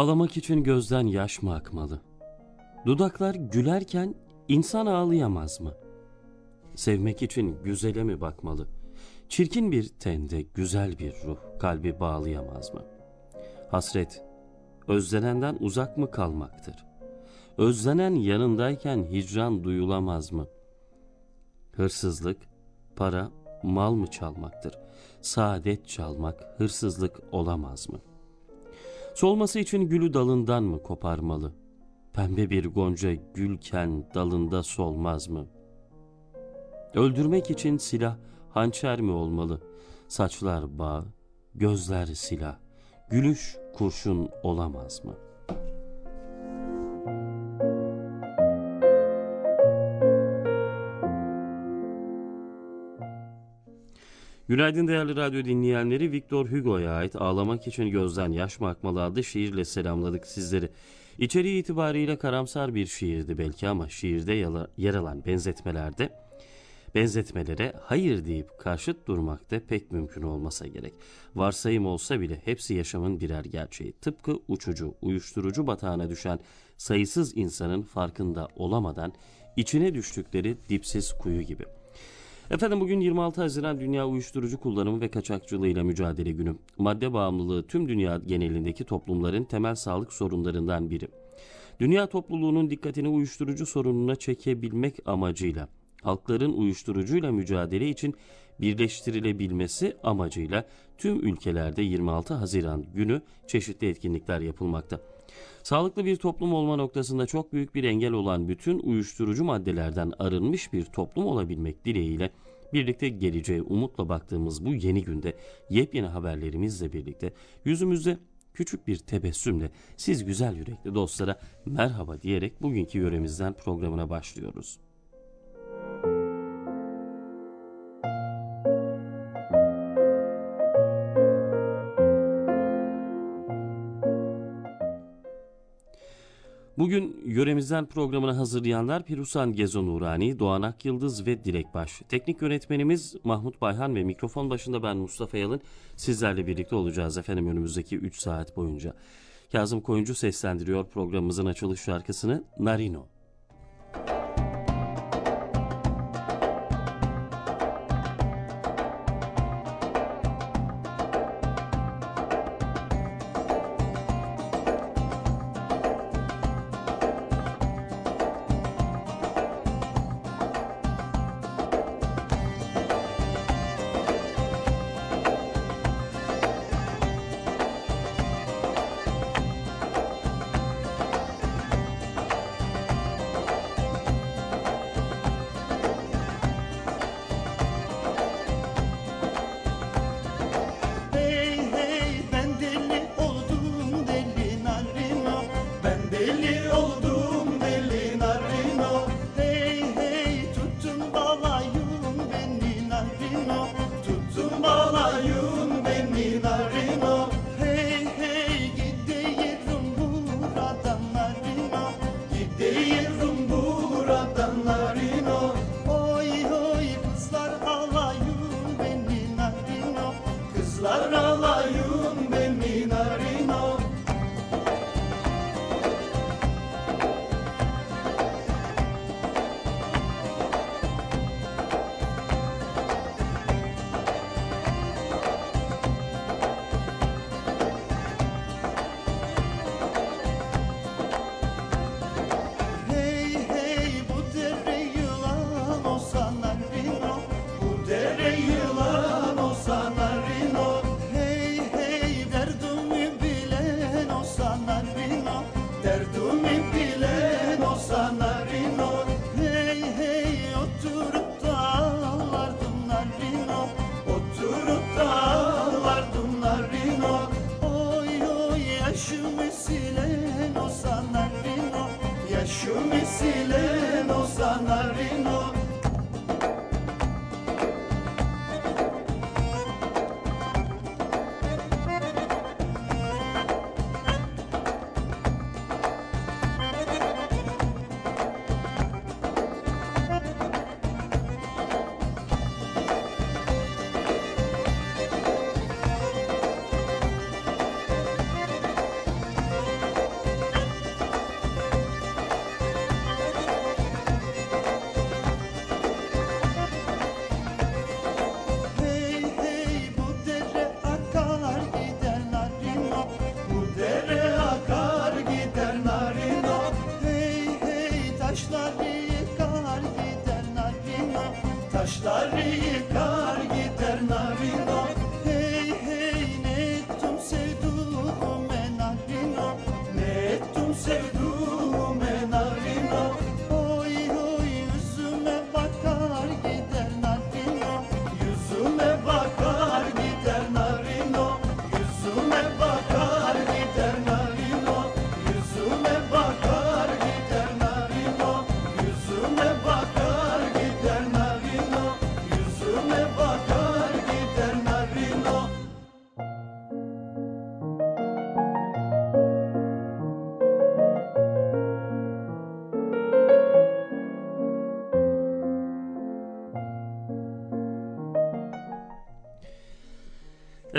Ağlamak için gözden yaş mı akmalı? Dudaklar gülerken insan ağlayamaz mı? Sevmek için güzele mi bakmalı? Çirkin bir tende güzel bir ruh kalbi bağlayamaz mı? Hasret, özlenenden uzak mı kalmaktır? Özlenen yanındayken hicran duyulamaz mı? Hırsızlık, para, mal mı çalmaktır? Saadet çalmak, hırsızlık olamaz mı?'' Solması için gülü dalından mı koparmalı? Pembe bir gonca gülken dalında solmaz mı? Öldürmek için silah hançer mi olmalı? Saçlar bağ, gözler silah, gülüş kurşun olamaz mı?'' Günaydın değerli radyo dinleyenleri. Victor Hugo'ya ait Ağlamak için Gözden Yaş mı Akmalı adlı şiirle selamladık sizleri. İçeriği itibariyle karamsar bir şiirdi belki ama şiirde yer alan benzetmelerde benzetmelere hayır deyip karşıt durmak da pek mümkün olmasa gerek. Varsayım olsa bile hepsi yaşamın birer gerçeği. Tıpkı uçucu, uyuşturucu batağına düşen sayısız insanın farkında olamadan içine düştükleri dipsiz kuyu gibi.'' Efendim bugün 26 Haziran Dünya Uyuşturucu Kullanımı ve Kaçakçılığıyla Mücadele Günü. Madde bağımlılığı tüm dünya genelindeki toplumların temel sağlık sorunlarından biri. Dünya topluluğunun dikkatini uyuşturucu sorununa çekebilmek amacıyla halkların uyuşturucuyla mücadele için birleştirilebilmesi amacıyla tüm ülkelerde 26 Haziran günü çeşitli etkinlikler yapılmakta. Sağlıklı bir toplum olma noktasında çok büyük bir engel olan bütün uyuşturucu maddelerden arınmış bir toplum olabilmek dileğiyle birlikte geleceğe umutla baktığımız bu yeni günde yepyeni haberlerimizle birlikte yüzümüzde küçük bir tebessümle siz güzel yürekli dostlara merhaba diyerek bugünkü yöremizden programına başlıyoruz. Bugün yöremizden programını hazırlayanlar Pirusan Gezo Nurani, Doğan Akyıldız ve Dilek Baş. Teknik yönetmenimiz Mahmut Bayhan ve mikrofon başında ben Mustafa Yalın. Sizlerle birlikte olacağız efendim önümüzdeki 3 saat boyunca. Kazım Koyuncu seslendiriyor programımızın açılış şarkısını Narino.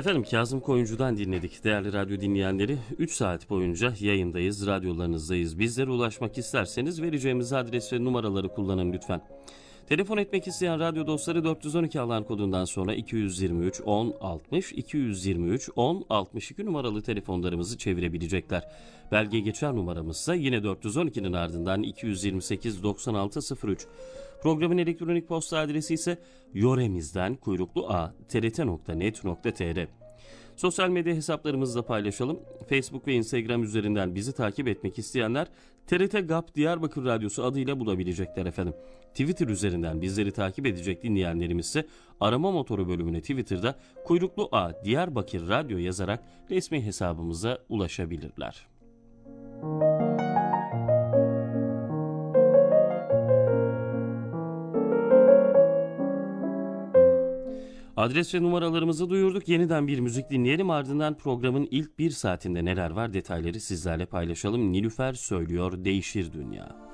Efendim Kazım Koyuncu'dan dinledik. Değerli radyo dinleyenleri 3 saat boyunca yayındayız, radyolarınızdayız. Bizlere ulaşmak isterseniz vereceğimiz adres ve numaraları kullanın lütfen. Telefon etmek isteyen radyo dostları 412 alan kodundan sonra 223 10 60 223 10 62 numaralı telefonlarımızı çevirebilecekler. Belge geçer numaramızsa yine 412'nin ardından 228 96 03. Programın elektronik posta adresi ise yoremizden kuyruklu a trt.net.tr. Sosyal medya hesaplarımızda paylaşalım. Facebook ve Instagram üzerinden bizi takip etmek isteyenler TRT GAP Diyarbakır Radyosu adıyla bulabilecekler efendim. Twitter üzerinden bizleri takip edecek dinleyenlerimiz ise arama motoru bölümüne Twitter'da kuyruklu A Diyarbakır Radyo yazarak resmi hesabımıza ulaşabilirler. Adres ve numaralarımızı duyurduk. Yeniden bir müzik dinleyelim. Ardından programın ilk bir saatinde neler var detayları sizlerle paylaşalım. Nilüfer söylüyor Değişir Dünya.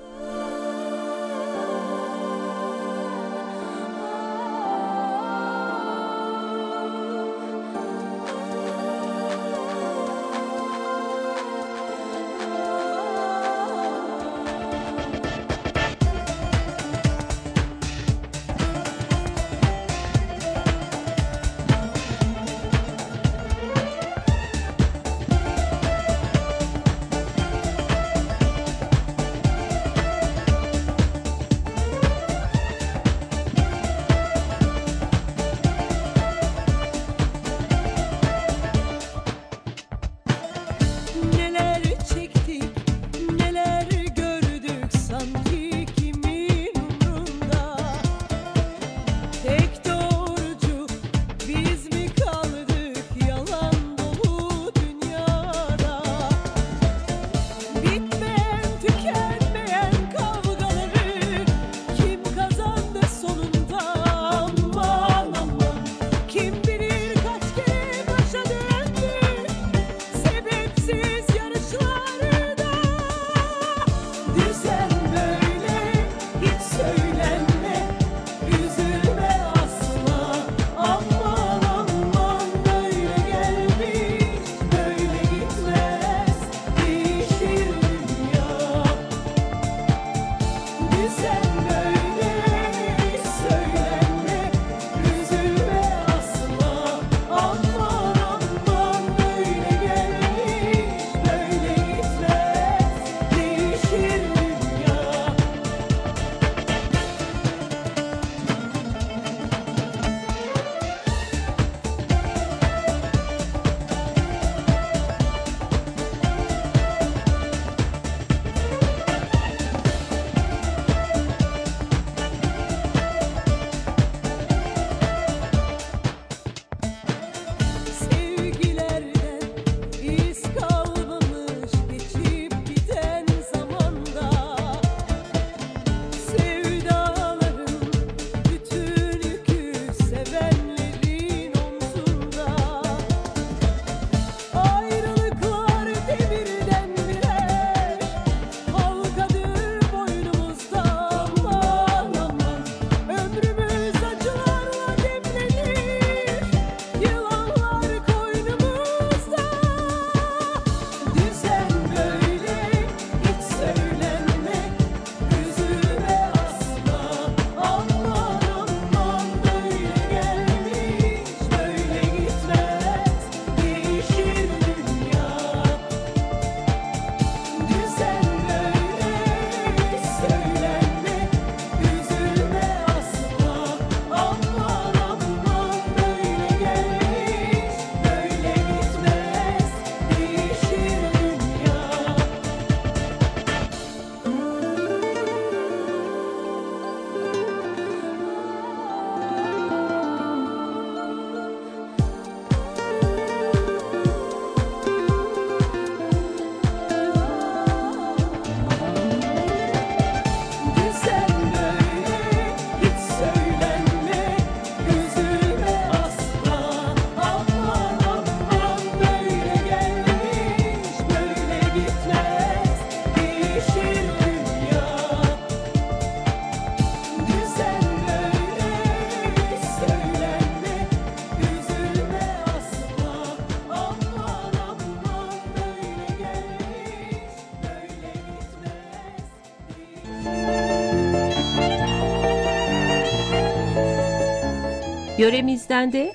Yöremizden de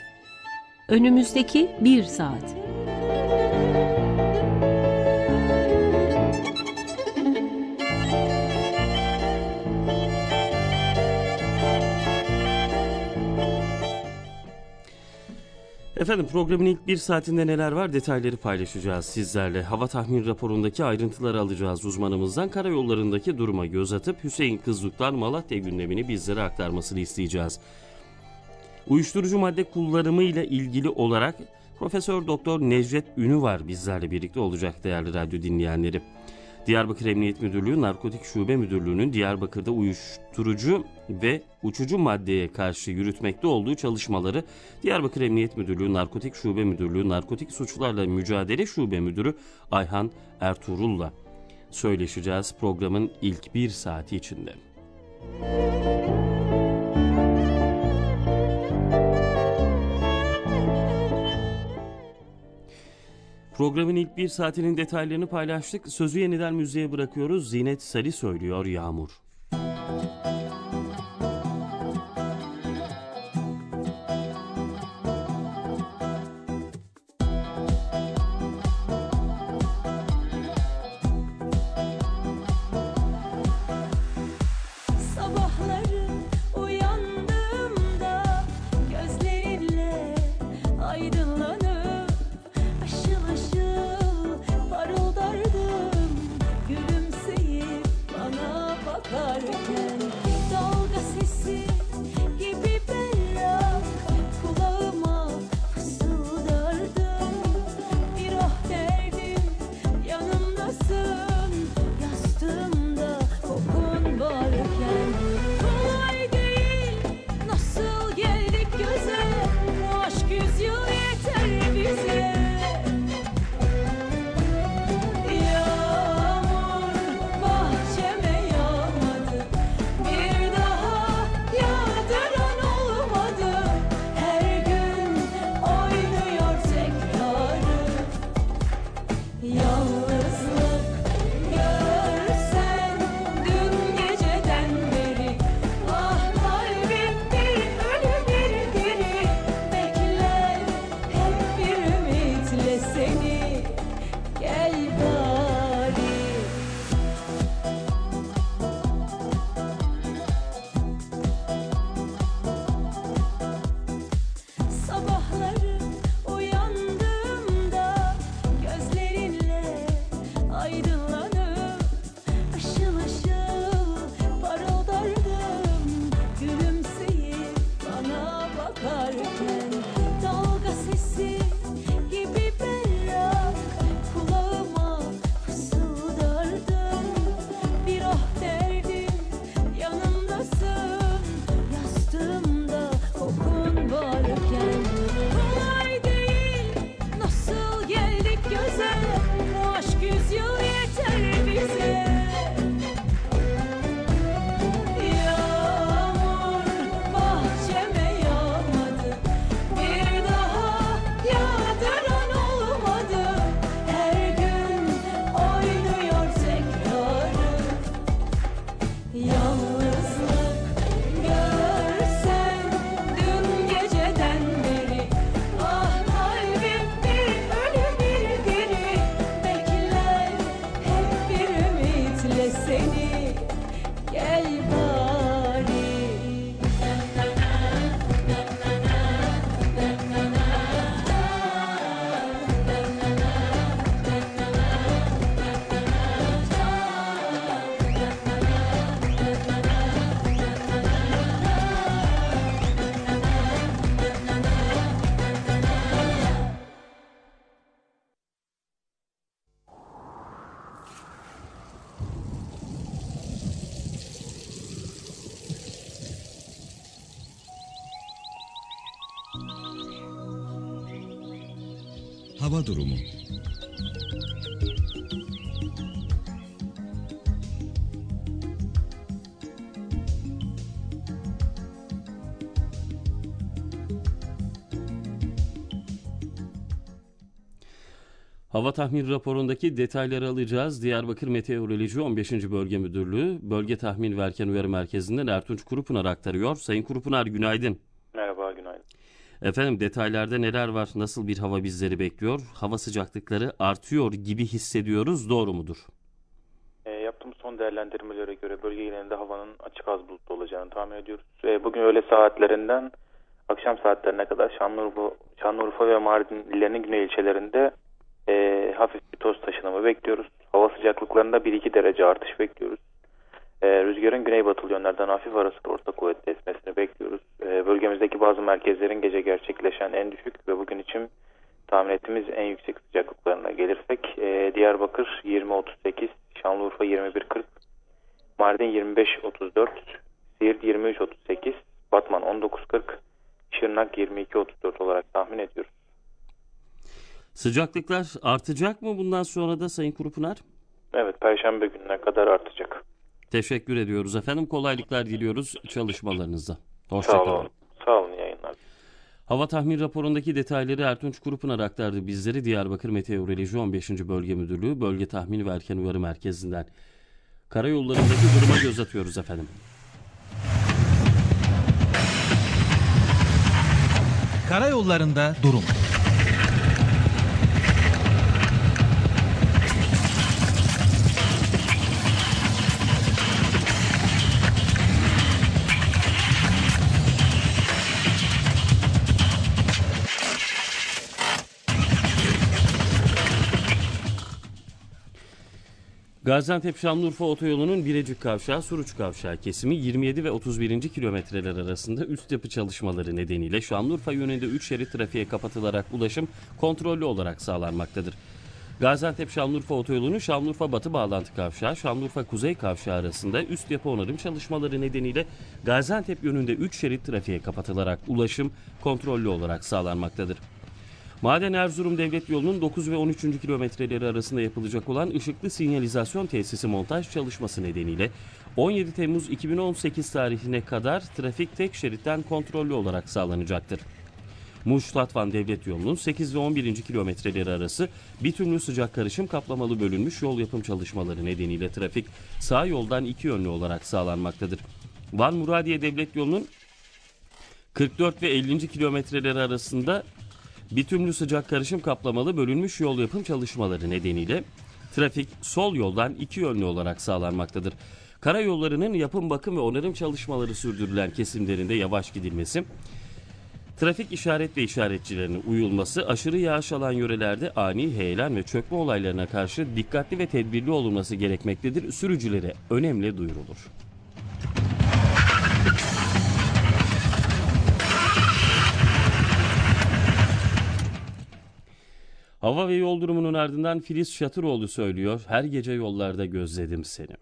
önümüzdeki bir saat. Efendim programın ilk bir saatinde neler var detayları paylaşacağız sizlerle. Hava tahmin raporundaki ayrıntıları alacağız uzmanımızdan. Karayollarındaki duruma göz atıp Hüseyin Kızlık'tan Malatya gündemini bizlere aktarmasını isteyeceğiz. Uyuşturucu madde kullanımı ile ilgili olarak Profesör Doktor Necdet Ünü var bizlerle birlikte olacak değerli radyo dinleyenleri. Diyarbakır Emniyet Müdürlüğü Narkotik Şube Müdürlüğü'nün Diyarbakır'da uyuşturucu ve uçucu maddeye karşı yürütmekte olduğu çalışmaları Diyarbakır Emniyet Müdürlüğü Narkotik Şube Müdürlüğü Narkotik Suçlarla Mücadele Şube Müdürü Ayhan Ertuğrul'la söyleşeceğiz programın ilk bir saati içinde. Programın ilk bir saatinin detaylarını paylaştık. Sözü yeniden müziğe bırakıyoruz. Zinet Sali söylüyor Yağmur. Sabahları Hava durumu. Hava tahmin raporundaki detayları alacağız. Diyarbakır Meteoroloji 15. Bölge Müdürlüğü Bölge Tahmin ve Erken Uyarı Merkezi'nden Ertunç Kurupınar aktarıyor. Sayın Kurupınar günaydın. Efendim detaylarda neler var? Nasıl bir hava bizleri bekliyor? Hava sıcaklıkları artıyor gibi hissediyoruz. Doğru mudur? E, yaptığımız son değerlendirmelere göre bölge genelinde havanın açık az bulutlu olacağını tahmin ediyoruz. E, bugün öğle saatlerinden akşam saatlerine kadar Şanlıurfa, Şanlıurfa ve Mardin illerinin güney ilçelerinde e, hafif bir toz taşınımı bekliyoruz. Hava sıcaklıklarında 1-2 derece artış bekliyoruz. E, rüzgarın güneybatılı yönlerden hafif arası orta kuvvetli esmesini bekliyoruz. E, bölgemizdeki bazı merkezlerin gece gerçekleşen en düşük ve bugün için tahmin ettiğimiz en yüksek sıcaklıklarına gelirsek e, Diyarbakır 20-38, Şanlıurfa 21-40, Mardin 25-34, Siirt 23-38, Batman 19-40, Şırnak 22-34 olarak tahmin ediyoruz. Sıcaklıklar artacak mı bundan sonra da Sayın Kurupınar? Evet, Perşembe gününe kadar artacak. Teşekkür ediyoruz efendim. Kolaylıklar diliyoruz çalışmalarınızda. Sağ Hoşçakalın. olun. Sağ olun yayınlar. Hava tahmin raporundaki detayları Ertunç Kurupınar aktardı bizleri Diyarbakır Meteoroloji 15. Bölge Müdürlüğü Bölge Tahmini ve Erken Uyarı Merkezi'nden. Karayollarındaki duruma göz atıyoruz efendim. Karayollarında durum. Gaziantep Şanlıurfa otoyolunun Birecik Kavşağı Suruç Kavşağı kesimi 27 ve 31. kilometreler arasında üst yapı çalışmaları nedeniyle Şanlıurfa yönünde 3 şerit trafiğe kapatılarak ulaşım kontrollü olarak sağlanmaktadır. Gaziantep Şanlıurfa otoyolunun Şanlıurfa Batı bağlantı kavşağı, Şanlıurfa Kuzey kavşağı arasında üst yapı onarım çalışmaları nedeniyle Gaziantep yönünde 3 şerit trafiğe kapatılarak ulaşım kontrollü olarak sağlanmaktadır. Maden Erzurum Devlet Yolu'nun 9 ve 13. kilometreleri arasında yapılacak olan ışıklı sinyalizasyon tesisi montaj çalışması nedeniyle 17 Temmuz 2018 tarihine kadar trafik tek şeritten kontrollü olarak sağlanacaktır. Muş Tatvan Devlet Yolu'nun 8 ve 11. kilometreleri arası bitümlü sıcak karışım kaplamalı bölünmüş yol yapım çalışmaları nedeniyle trafik sağ yoldan iki yönlü olarak sağlanmaktadır. Van Muradiye Devlet Yolu'nun 44 ve 50. kilometreleri arasında bitümlü sıcak karışım kaplamalı bölünmüş yol yapım çalışmaları nedeniyle trafik sol yoldan iki yönlü olarak sağlanmaktadır. Karayollarının yapım bakım ve onarım çalışmaları sürdürülen kesimlerinde yavaş gidilmesi, trafik işaret ve işaretçilerinin uyulması, aşırı yağış alan yörelerde ani heyelan ve çökme olaylarına karşı dikkatli ve tedbirli olunması gerekmektedir. Sürücülere önemli duyurulur. Hava ve yol durumunun ardından Filiz Şatıroğlu söylüyor. Her gece yollarda gözledim seni.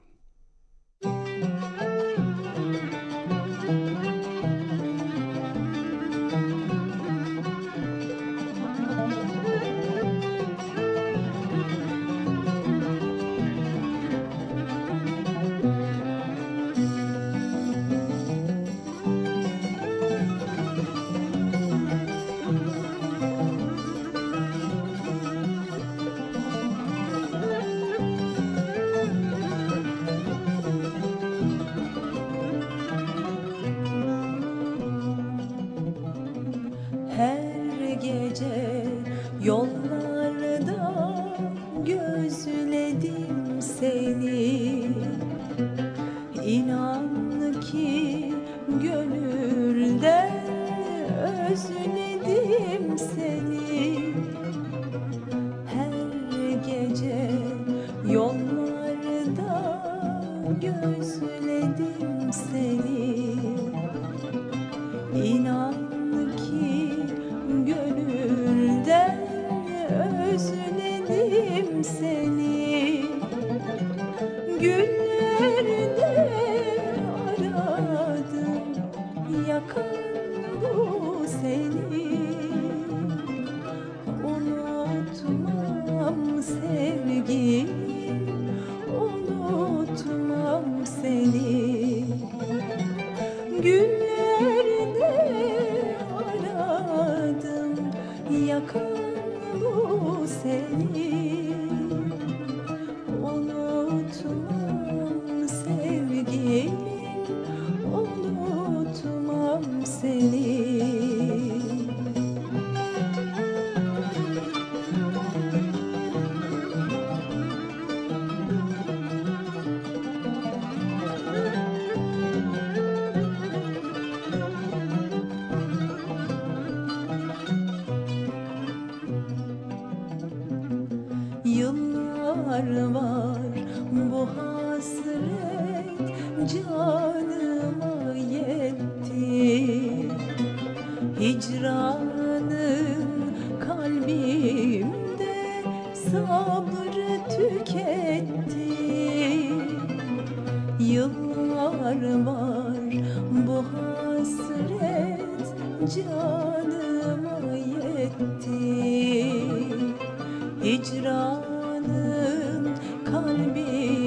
Gözledim seni. İnan yıllar var. Bu hasret canıma yetti. Hicranım kalbim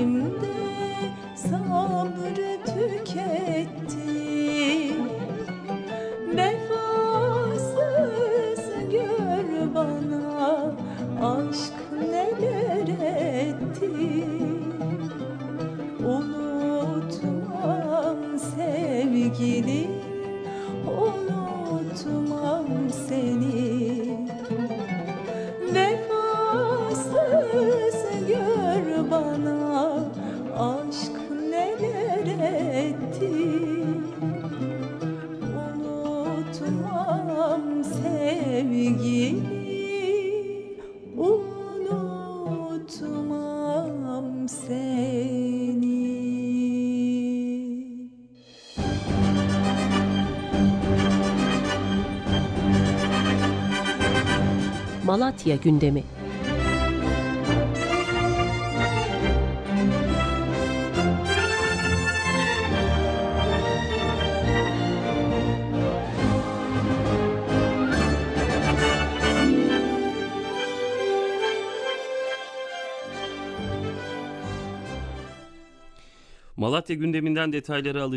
Malatya gündemi. Malatya gündeminden detayları alacağız.